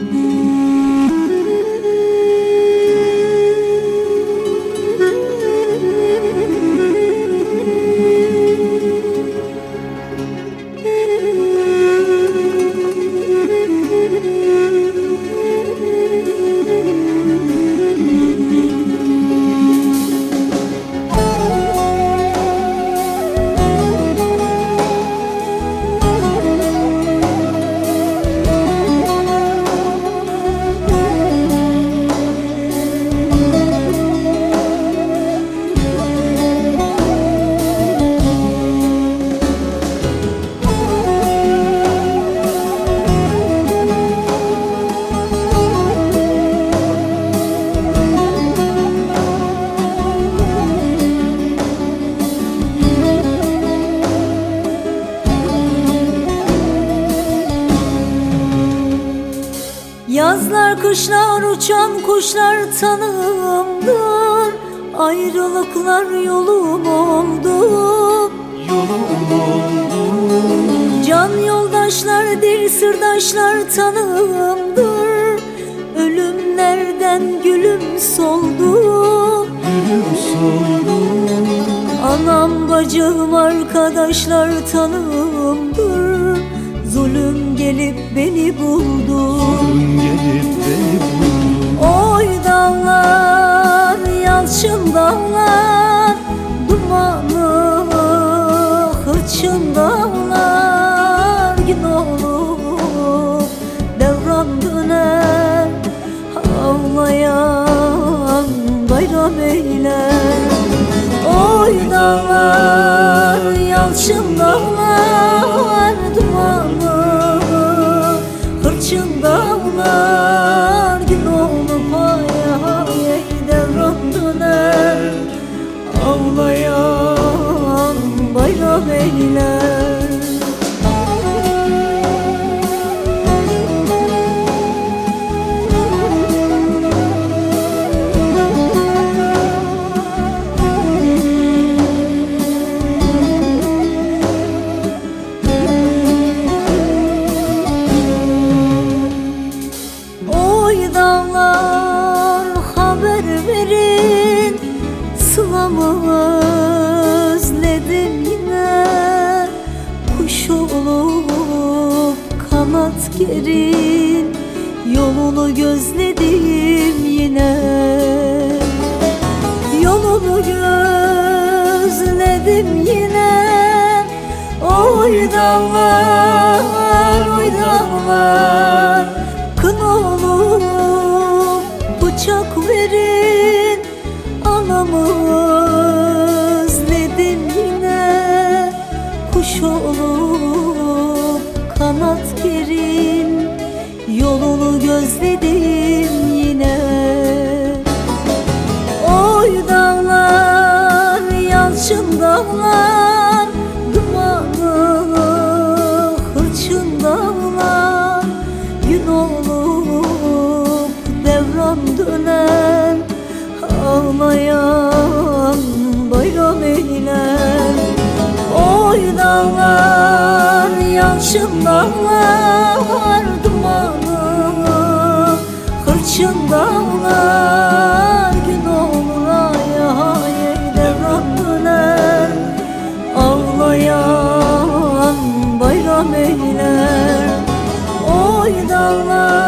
Música Yazlar kışlar uçan kuşlar tanığımdır Ayrılıklar yolum oldu. Yolum oldu. Can yoldaşlar dil sırdaşlar tanığımdır Ölümlerden gülüm soldu. Gülüm soldu. Anam bacım arkadaşlar tanığımdır Zulüm gelip beni buldu. Gün gelip Oy dağlar, yalçın dağlar Dumanı hırçın dağlar Gün olup devran döner Ağlayan bayram eyler Oy dağlar, yalçın dağlar Dumanı hırçın dağlar bayram eyler Oy dağlar haber verin Sılamı gerin Yolunu gözledim yine. Yolunu gözledim yine. Oy dağlar, oy dağlar Kın olup bıçak verin. Anamı özledim yine. Kuş olup kanat Yolunu gözledim yine. Oy dağlar, yalçın dağlar Dumanı hırçın dağlar. Gün olup devran döner Ağlayan bayram eyler. Oy dağlar, yalçın dağlar Oy